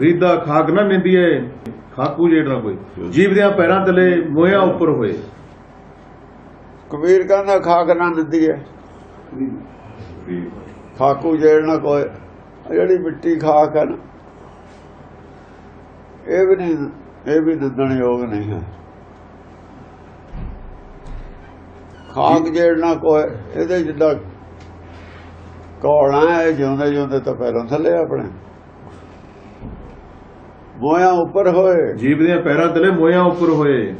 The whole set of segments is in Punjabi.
ਰੀਦਾ ਖਾਕ ਨਾ ਨਿੰਦੀਏ ਖਾਕੂ ਨਾ ਕੋਈ। ਜੀਵ ਦੇ ਪੈਰਾਂ ਤਲੇ ਮੋਹਿਆ ਉੱਪਰ ਹੋਏ। ਕਬੀਰ ਕਹਿੰਦਾ ਖਾਕ ਨਾ ਨਦੀ ਹੈ ਖਾਕੂ ਨਾ ਕੋਈ ਜਿਹੜੀ ਮਿੱਟੀ ਖਾਕ ਹੈ ਨਾ ਇਹ ਵੀ ਨਹੀਂ ਇਹ ਵੀ ਨਿੰਦਣ ਯੋਗ ਨਹੀਂ ਹੈ। ਖਾਕ ਜੇੜ ਨਾ ਕੋਈ ਇਹਦੇ ਜਿੱਦਾਂ ਹੈ ਜਿਉਂਦੇ ਜਿਉਂਦੇ ਤਾਂ ਪੈਰਾਂ ਥੱਲੇ ਆਪਣੇ। ਮੋਇਆ ਉੱਪਰ ਹੋਏ। ਜੀਵ ਦੇ ਪੈਰਾਂ ਤਲੇ ਮੋਹਿਆ ਉੱਪਰ ਹੋਏ।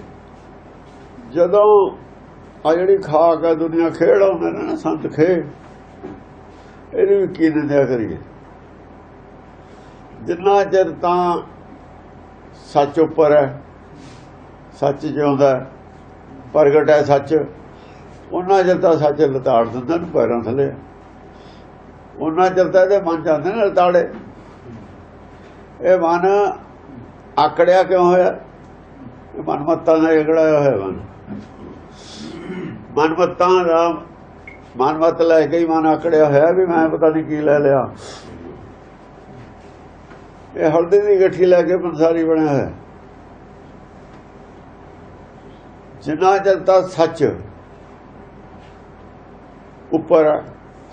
ਜਦੋਂ ਆ ਜਿਹੜੀ ਖਾਕ ਆ ਦੁਨੀਆ ਖੇਡ ਆਉਂਦੇ ਨੇ ਨਾ ਸੰਤ ਖੇ ਇਹਨੂੰ ਵੀ ਕੀ ਨਿੰਦਿਆ ਕਰੀਏ? ਜਿੰਨਾ ਚਿਰ ਤਾਂ ਸੱਚ ਉੱਪਰ ਹੈ ਸੱਚ ਜਿਉਂਦਾ ਪ੍ਰਗਟ ਹੈ ਸੱਚ ਉਹਨਾਂ ਚਿਰ ਤਾਂ ਸੱਚ ਲਤਾੜ ਦਿੰਦਾ ਨੂੰ ਪੈਰਾਂ ਥੱਲੇ। ਉਹਨਾਂ ਚਿਰ ਤਾਂ ਇਹਦੇ ਮਨ ਜਾਂਦੇ ਨੇ ਲਤਾੜੇ। ਇਹ ਮਨ ਆਕੜਿਆ ਕਿਉਂ ਹੋਇਆ? ਇਹ ਮਨਮੱਤਾਂ ਦਾ ਇਗੜਿਆ ਹੋਇਆ ਮਨ। ਮਨਮੱਤਾਂ ਦਾ ਮਨਮੱਤ ਲੈ ਕੇ ਹੀ ਮਨ ਆਕੜਿਆ ਹੋਇਆ ਵੀ ਮੈਂ ਪਤਾ ਨਹੀਂ ਕੀ ਲੈ ਲਿਆ। ਇਹ ਹਲਦੀ ਦੀ ਗੱਠੀ ਲੈ ਕੇ ਪੰਸਾਰੀ ਬਣਿਆ ਹੋਇਆ। ਜਿੰਨਾ ਚਿਰ ਸੱਚ ਉੱਪਰ ਹੈ,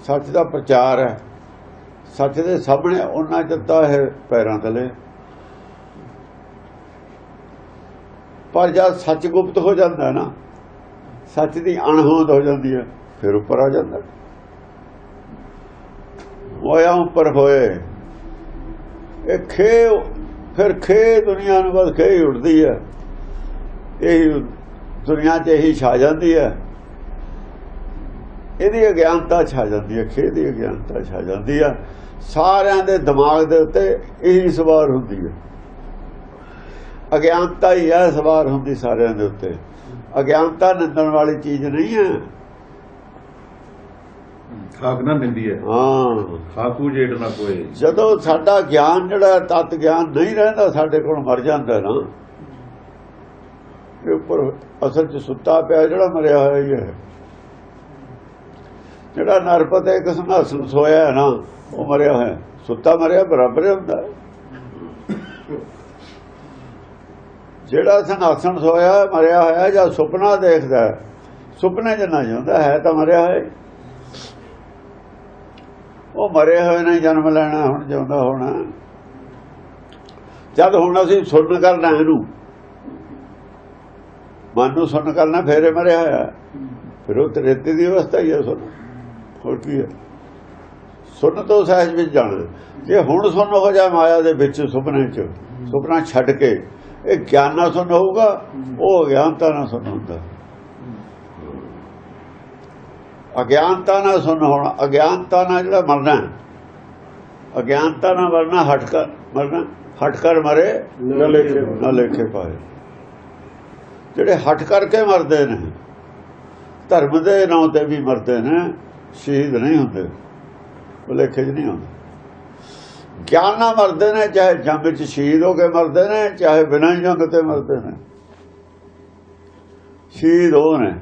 ਸੱਚ ਦਾ ਪ੍ਰਚਾਰ ਹੈ ਸੱਚ ਦੇ ਸਾਹਮਣੇ ਉਹਨਾਂ ਚਿਰ ਤਾਂ ਇਹ ਪੈਰਾਂ ਤਲੇ ਪਰ ਜਦ ਸੱਚ ਗੁਪਤ ਹੋ ਜਾਂਦਾ ਨਾ, ਸੱਚ ਦੀ ਅਣਹੋਂਦ ਹੋ ਜਾਂਦੀ ਹੈ, ਫਿਰ ਉੱਪਰ ਆ ਜਾਂਦਾ। ਹੋਇਆ ਉੱਪਰ ਹੋਏ। ਇਹ ਖੇ ਫਿਰ ਖੇ ਦੁਨੀਆ ਨੂੰ ਬਸ ਖੇ ਹੀ ਉੱਡਦੀ ਹੈ। ਇਹ ਦੁਨੀਆ 'ਚ ਇਹੀ ਛਾ ਜਾਂਦੀ ਹੈ। ਇਹਦੀ ਅਗਿਆਨਤਾ ਛਾ ਜਾਂਦੀ ਹੈ ਖੇ ਦੀ ਅਗਿਆਨਤਾ ਛਾ ਜਾਂਦੀ ਹੈ। ਸਾਰਿਆਂ ਦੇ ਦਿਮਾਗ ਦੇ ਉੱਤੇ ਇਹੀ ਸਵਾਰ ਹੁੰਦੀ ਹੈ। ਅਗਿਆਨਤਾ ਹੀ ਹੈ ਸਵਾਰ ਹੁੰਦੀ ਸਾਰਿਆਂ ਦੇ ਉੱਤੇ। ਅਗਿਆਨਤਾ ਨਿੰਦਣ ਵਾਲੀ ਚੀਜ਼ ਨਹੀਂ ਹੈ। ਖਾਕ ਨਾ ਨਿੰਦੀਏ ਹਾਂ। ਖਾਕੂ ਜੇੜ ਨਾ ਕੋਈ ਜਦੋਂ ਸਾਡਾ ਗਿਆਨ ਜਿਹੜਾ ਤਤ ਗਿਆਨ ਨਹੀਂ ਰਹਿੰਦਾ ਸਾਡੇ ਕੋਲ ਮਰ ਜਾਂਦਾ ਨਾ। ਇਹ ਉੱਪਰ ਅਸਲ 'ਚ ਸੁੱਤਾ ਪਿਆ ਜਿਹੜਾ ਮਰਿਆ ਹੋਇਆ ਹੀ ਹੈ। ਜਿਹੜਾ ਨਰਪਤ ਇੱਕ ਸੰਘਾਸਨ ਸੋਇਆ ਹੈ ਨਾ ਉਹ ਮਰਿਆ ਹੋਇਆ। ਸੁੱਤਾ ਮਰਿਆ ਬਰਾਬਰ ਹੀ ਹੁੰਦਾ। ਹੈ। ਜਿਹੜਾ ਸੰਘਾਸਨ ਸੋਇਆ ਮਰਿਆ ਹੋਇਆ ਜਾਂ ਸੁਪਨਾ ਦੇਖਦਾ ਸੁਪਨੇ 'ਚ ਨਾ ਜਾਂਦਾ, ਹੈ ਤਾਂ ਮਰਿਆ ਹੋਇਆ ਉਹ ਮਰੇ ਹੋਏ ਨੇ, ਜਨਮ ਲੈਣਾ, ਹੁਣ ਜਿਉਂਦਾ ਹੋਣਾ। ਜਦ ਹੁਣ ਅਸੀਂ ਸੁਣ ਕਰਨਾ ਇਹਨੂੰ ਮਨ ਨੂੰ ਸੁਣ ਕਰਨਾ ਫੇਰੇ ਮਰਿਆ ਹੋਇਆ। ਫਿਰ ਉਹ ਤਰੇਤੀ ਦੀ ਅਵਸਥਾ ਹੀ ਹੈ ਸੁਣ। ਹੋਰ ਕੀ ਹੈ? ਸੁਣ ਤੋਂ ਸਹਿਜ ਵਿੱਚ ਜਾਣਾ। ਜੇ ਹੁਣ ਸੁਣ ਹੋ ਜਾ ਮਾਇਆ ਦੇ ਵਿੱਚ ਸੁਪਨੇ 'ਚ, ਸੁਪਨਾ ਛੱਡ ਕੇ ਇਹ ਗਿਆਨ ਨਾਲ ਸੁਣ ਹੋਊਗਾ ਉਹ ਅਗਿਆਨਤਾ ਨਾਲ ਸੁਣ ਹੁੰਦਾ। ਅਗਿਆਨਤਾ ਨਾਲ ਸੁਣ ਹੋਣਾ ਅਗਿਆਨਤਾ ਨਾਲ ਜਿਹੜਾ ਮਰਨਾ ਅਗਿਆਨਤਾ ਨਾਲ ਮਰਨਾ ਹਟ ਕਰ ਮਰਨਾ ਹਟ ਕਰ ਮਰੇ ਨਾ ਲੇਖੇ ਨਾ ਲੇਖੇ ਪਾਏ। ਜਿਹੜੇ ਹਟ ਕਰਕੇ ਮਰਦੇ ਨੇ ਧਰਮ ਦੇ ਨਾਂ ਤੇ ਵੀ ਮਰਦੇ ਨੇ ਸ਼ਹੀਦ ਨਹੀਂ ਹੁੰਦੇ ਉਹ ਲੇਖੇ ਨਹੀਂ ਹੁੰਦੇ ਗਿਆਨ ਨਾਲ ਮਰਦੇ ਨੇ, ਚਾਹੇ ਜੰਗ ਵਿੱਚ ਸ਼ਹੀਦ ਹੋ ਕੇ ਮਰਦੇ ਨੇ, ਚਾਹੇ ਬਿਨਾਂ ਜੰਗ ਤੇ ਮਰਦੇ ਨੇ। ਸ਼ਹੀਦ ਹੋ ਨੇ।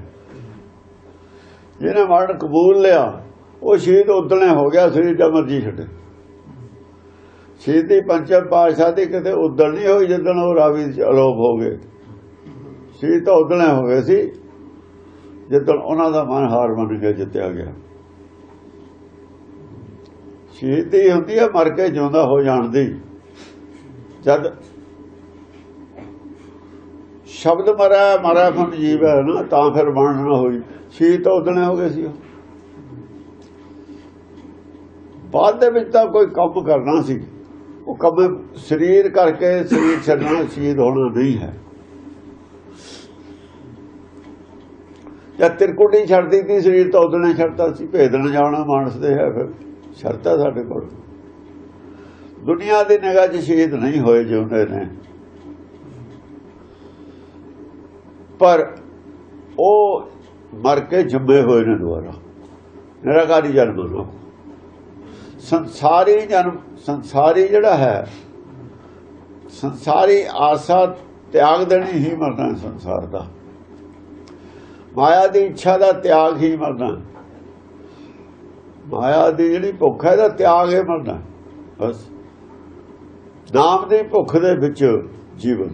ਜਿਹਨੇ ਮਰਨ ਕਬੂਲ ਲਿਆ, ਉਹ ਸ਼ਹੀਦ ਉਦਣੇ ਹੋ ਗਿਆ, ਸਰੀਰ ਦਾ ਮਰਜ਼ੀ ਛੱਡੇ। ਸ਼ਹੀਦੀ ਪੰਚਮ ਪਾਤਸ਼ਾਹ ਦੀ ਕਿਤੇ ਉਦਣ ਨਹੀਂ ਹੋਈ ਜਦੋਂ ਉਹ ਰਾਵੀ ਅਲੋਪ ਹੋ ਗਏ। ਸ਼ਹੀਦ ਤਾਂ ਉਦਣੇ ਹੋ ਗਏ ਸੀ ਜਦੋਂ ਉਹਨਾਂ ਦਾ ਮਨ ਹਾਰ ਮੰਨ ਕੇ ਜਿੱਤਿਆ ਗਿਆ। ਸ਼ਹੀਦੀ ਹੁੰਦੀ ਹੈ ਮਰ ਕੇ ਜਿਉਂਦਾ ਹੋ ਜਾਣ ਦੀ। ਜਦ ਸ਼ਬਦ ਮਰਾ ਮਰਾ ਖੁੰਡ ਜੀਵ ਹੈ ਨਾ, ਤਾਂ ਫਿਰ ਬਣ ਹੋਈ। ਸ਼ਹੀਦ ਤਾਂ ਉਦਣੇ ਹੋ ਗਏ ਸੀ ਬਾਅਦ ਦੇ ਵਿੱਚ ਤਾਂ ਕੋਈ ਕੰਮ ਕਰਨਾ ਸੀ। ਉਹ ਕੰਮ ਸਰੀਰ ਕਰਕੇ ਸਰੀਰ ਛੱਡਣਾ ਸ਼ਹੀਦ ਹੋਣਾ ਨਹੀਂ ਹੈ। ਜਾਂ ਤਿਰਕੁਟੀ ਛੱਡਦੀ ਤੀ, ਸਰੀਰ ਤਾਂ ਉਦਣੇ ਛੱਡਦਾ ਸੀ। ਭੇਦਣ ਜਾਣਾ ਮਾਨਸ ਦੇ ਹੈ ਫਿਰ। ਸ਼ਰਤ ਹੈ ਸਾਡੇ ਕੋਲ। ਦੁਨੀਆ ਦੀ ਨਿਗਾਹ 'ਚ ਸ਼ਹੀਦ ਨਹੀਂ ਹੋਏ ਜਿਉਂਦੇ ਨੇ। ਪਰ ਉਹ ਮਰ ਕੇ ਜੰਮੇ ਹੋਏ ਨੇ ਦੁਆਰਾ ਨਿਰਾਕਾਰੀ ਜਨਮ ਨੂੰ ਸੰਸਾਰੀ ਜਨਮ, ਸੰਸਾਰੀ ਜਿਹੜਾ ਹੈ, ਸੰਸਾਰੀ ਆਸਾ ਤਿਆਗ ਦੇਣੀ ਹੀ ਮਰਨਾ ਸੰਸਾਰ ਦਾ। ਮਾਇਆ ਦੀ ਇੱਛਾ ਦਾ ਤਿਆਗ ਹੀ ਮਰਨਾ ਮਾਇਆ ਦੀ ਜਿਹੜੀ ਭੁੱਖ ਹੈ, ਇਹਦਾ ਤਿਆਗ ਹੀ। ਮਰਨਾ ਬਸ। ਨਾਮ ਦੀ ਭੁੱਖ ਦੇ ਵਿੱਚ ਜੀਵਨ।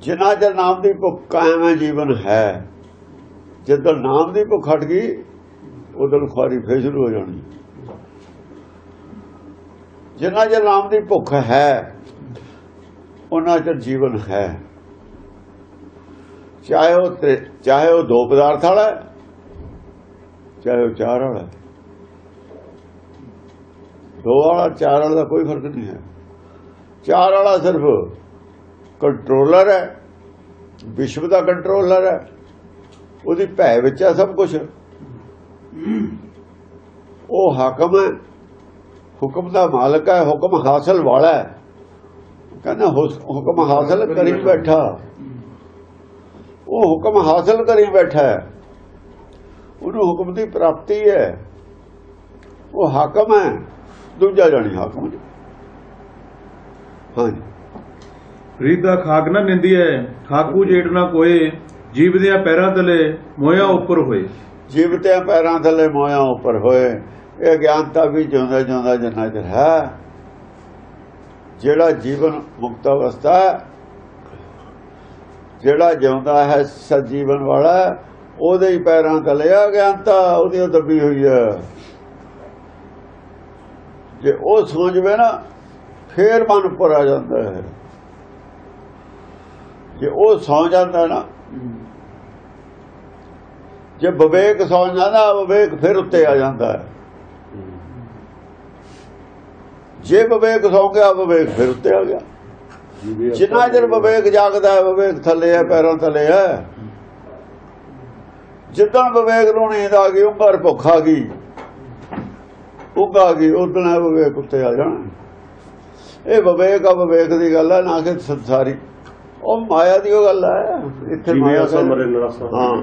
ਜਿੰਨਾ ਚਿਰ ਨਾਮ ਦੀ ਭੁੱਖ ਕਾਇਮ ਹੈ, ਜੀਵਨ ਹੈ। ਜਦੋਂ ਨਾਮ ਦੀ ਭੁੱਖ ਹਟ ਗਈ, ਉਦੋਂ ਖੁਆਰੀ ਫੇਰ ਸ਼ੁਰੂ ਹੋ ਜਾਣੀ। ਜਿੰਨਾ ਚਿਰ ਨਾਮ ਦੀ ਭੁੱਖ ਹੈ ਉਹਨਾਂ ਚਿਰ ਜੀਵਨ ਹੈ। ਚਾਹੇ ਉਹ ਚਾਹੇ ਉਹ ਦੋ ਪਦਾਰਥ ਵਾਲਾ ਚਾਹੇ ਉਹ ਚਾਰ ਵਾਲਾ ਦੋ ਵਾਲਾ, ਚਾਰ ਵਾਲਾ ਦਾ ਕੋਈ ਫ਼ਰਕ ਨਹੀਂ ਹੈ। ਚਾਰ ਵਾਲਾ ਸਿਰਫ ਕੰਟਰੋਲਰ ਹੈ। ਵਿਸ਼ਵ ਦਾ ਕੰਟਰੋਲਰ ਹੈ। ਉਹਦੀ ਭੈ ਵਿੱਚ ਹੈ ਸਭ ਕੁਝ ਉਹ ਹਾਕਮ ਹੈ। ਹੁਕਮ ਦਾ ਮਾਲਕ ਹੈ। ਹੁਕਮ ਹਾਸਲ ਵਾਲਾ ਹੈ। ਕਹਿੰਦਾ ਹੁਕਮ ਹਾਸਲ ਕਰੀ ਬੈਠਾ। ਉਹ ਹੁਕਮ ਹਾਸਲ ਕਰੀ ਬੈਠਾ ਹੈ। ਉਹਨੂੰ ਹੁਕਮ ਦੀ ਪ੍ਰਾਪਤੀ ਹੈ। ਉਹ ਹਾਕਮ ਹੈ ਦੂਜਾ ਜਾਣੀ ਹਾਕਮ ਹਾਂਜੀ। ਰੀਦਾ ਖਾਕ ਨਾ ਨਿੰਦੀਐ ਖਾਕੂ ਜੇੜ ਨਾ ਕੋਏ ਜੀਵ ਦੀਆਂ ਪੈਰਾਂ ਤਲੇ ਮੋਇਆ ਉੱਪਰ ਹੋਏ। ਜੀਵਤਿਆਂ ਪੈਰਾਂ ਥੱਲੇ ਮੋਇਆ ਉੱਪਰ ਹੋਏ। ਇਹ ਗਿਆਨਤਾ ਵੀ ਜਿਉਂਦਾ ਜਿਉਂਦਾ ਜਿੰਨਾ ਚਿਰ ਹੈ। ਜਿਹੜਾ ਜੀਵਨ ਮੁਕਤ ਅਵਸਥਾ ਹੈ, ਜਿਹੜਾ ਜਿਉਂਦਾ ਹੈ ਸਜੀਵਨ ਵਾਲਾ ਉਹਦੇ ਹੀ ਪੈਰਾਂ ਥੱਲੇ ਆ ਗਿਆਨਤਾ ਉਹਦੀ ਉਹ ਦੱਬੀ ਹੋਈ ਹੈ ਜੇ ਉਹ ਸੌਂ ਜਵੇ ਨਾ ਫੇਰ ਮਨ ਉੱਪਰ ਆ ਜਾਂਦਾ ਹੈ। ਜੇ ਉਹ ਸੌਂ ਜਾਂਦਾ ਨਾ ਜੇ ਵਿਵੇਕ ਸੌਂ ਜਾਂਦਾ ਵਿਵੇਕ ਫਿਰ ਉੱਤੇ ਆ ਜਾਂਦਾ ਹੈ। ਜੇ ਵਿਵੇਕ ਸੌਂ ਗਿਆ ਵਿਵੇਕ ਫਿਰ ਉੱਤੇ ਆ ਗਿਆ। ਜਿੰਨਾ ਚਿਰ ਵਿਵੇਕ ਜਾਗਦਾ ਹੈ ਵਿਵੇਕ ਥੱਲੇ ਹੈ ਪੈਰਾਂ ਥੱਲੇ ਹੈ। ਜਿੱਦਾਂ ਵਿਵੇਕ ਨੂੰ ਨੀਂਦ ਆ ਗਈ ਉਂਗਰ ਭੁੱਖ ਆ ਗਈ। ਉਂਗ ਆ ਗਈ ਉਦੋਂ ਵਿਵੇਕ ਉੱਤੇ ਆ ਜਾਣਾ। ਇਹ ਵਿਵੇਕ ਆ ਵਿਵੇਕ ਦੀ ਗੱਲ ਹੈ ਨਾ ਕਿ ਸੰਸਾਰੀ। ਉਹ ਮਾਇਆ ਦੀ ਉਹ ਗੱਲ ਹੈ ਇੱਥੇ ਮਾਇਆ ਅਸਾਂ ਦਾ- ਮਰੇ ਨਰਾਸਾ ਹਾਂ।